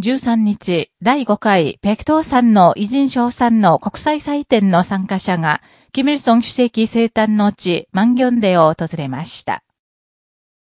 13日、第5回北東山の偉人賞賛の国際祭典の参加者が、キム・ルソン主席生誕の地、マンギョンデを訪れました。